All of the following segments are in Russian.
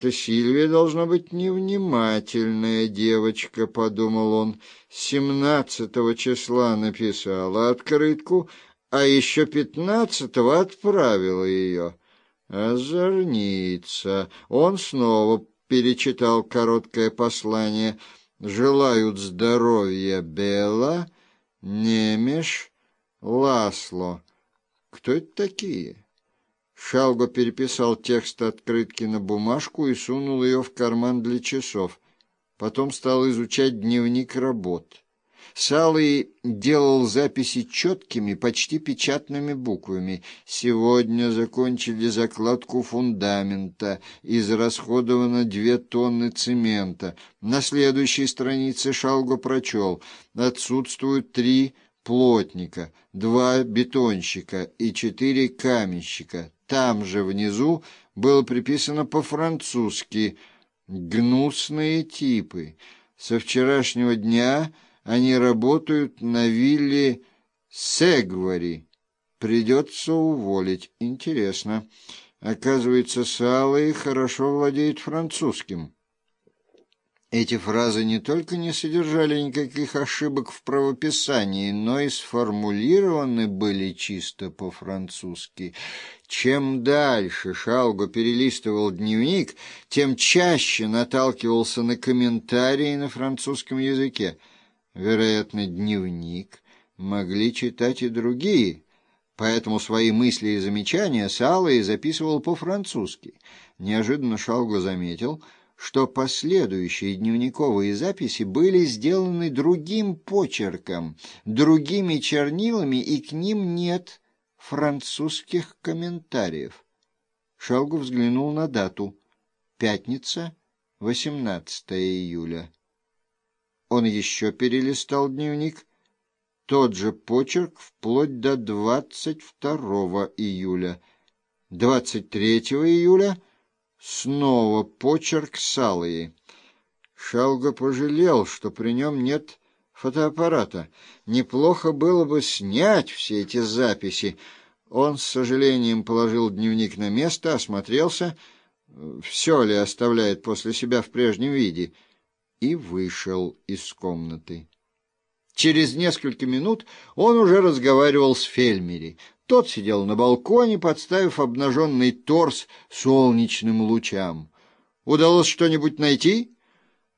«Ты, Сильвия, должна быть невнимательная девочка», — подумал он. «Семнадцатого числа написала открытку, а еще пятнадцатого отправила ее». «Озорница!» Он снова перечитал короткое послание. «Желают здоровья Бела, Немеш, Ласло». Кто это такие? Шалго переписал текст открытки на бумажку и сунул ее в карман для часов. Потом стал изучать дневник работ. Салый делал записи четкими, почти печатными буквами. Сегодня закончили закладку фундамента. Израсходовано две тонны цемента. На следующей странице Шалго прочел. Отсутствуют три плотника, два бетонщика и четыре каменщика. Там же внизу было приписано по-французски «гнусные типы». Со вчерашнего дня они работают на вилле Сегвари. Придется уволить. Интересно. Оказывается, Салы хорошо владеет французским. Эти фразы не только не содержали никаких ошибок в правописании, но и сформулированы были чисто по-французски. Чем дальше Шалго перелистывал дневник, тем чаще наталкивался на комментарии на французском языке. Вероятно, дневник могли читать и другие, поэтому свои мысли и замечания Салый записывал по-французски. Неожиданно Шалго заметил — что последующие дневниковые записи были сделаны другим почерком, другими чернилами, и к ним нет французских комментариев. Шалгу взглянул на дату. Пятница, 18 июля. Он еще перелистал дневник. Тот же почерк вплоть до 22 июля. 23 июля — Снова почерк Салые. Шалга пожалел, что при нем нет фотоаппарата. Неплохо было бы снять все эти записи. Он с сожалением положил дневник на место, осмотрелся, все ли оставляет после себя в прежнем виде, и вышел из комнаты. Через несколько минут он уже разговаривал с Фельмери. Тот сидел на балконе, подставив обнаженный торс солнечным лучам. «Удалось что-нибудь найти?»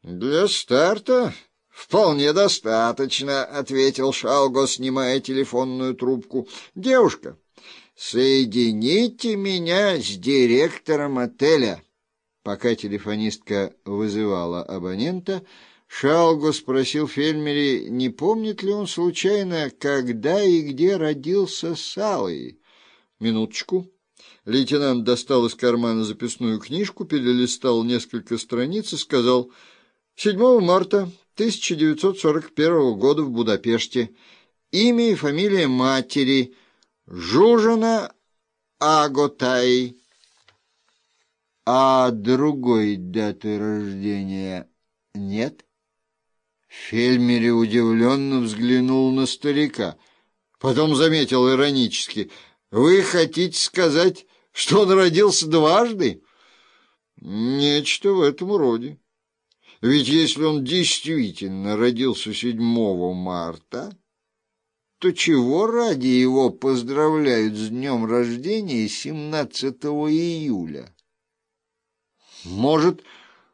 «Для старта вполне достаточно», — ответил Шалго, снимая телефонную трубку. «Девушка, соедините меня с директором отеля». Пока телефонистка вызывала абонента, Шалго спросил Фельмери, не помнит ли он случайно, когда и где родился Салый. Минуточку. Лейтенант достал из кармана записную книжку, перелистал несколько страниц и сказал «7 марта 1941 года в Будапеште. Имя и фамилия матери Жужина Аготай». «А другой даты рождения нет?» Фельмери удивленно взглянул на старика. Потом заметил иронически. «Вы хотите сказать, что он родился дважды?» «Нечто в этом роде. Ведь если он действительно родился 7 марта, то чего ради его поздравляют с днем рождения 17 июля? Может,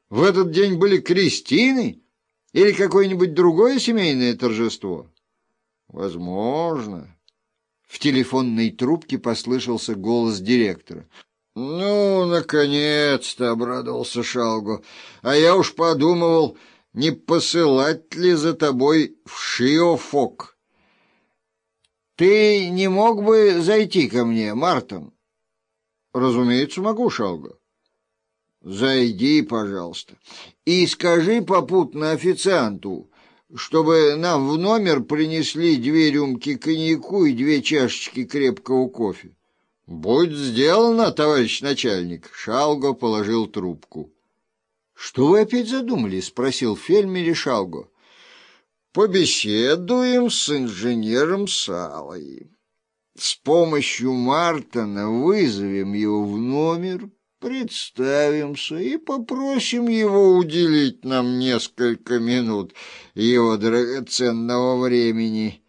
в этот день были крестины?» Или какое-нибудь другое семейное торжество? Возможно. В телефонной трубке послышался голос директора. «Ну, наконец-то!» — обрадовался Шалгу. «А я уж подумывал, не посылать ли за тобой в Шиофок?» «Ты не мог бы зайти ко мне, Мартин?» «Разумеется, могу, Шалга. Зайди, пожалуйста, и скажи попутно официанту, чтобы нам в номер принесли две рюмки коньяку и две чашечки крепкого кофе. Будь сделано, товарищ начальник. Шалго положил трубку. Что вы опять задумали? спросил Фельмери Шалго. Побеседуем с инженером Салой. С помощью Мартона вызовем его в номер представимся и попросим его уделить нам несколько минут его драгоценного времени.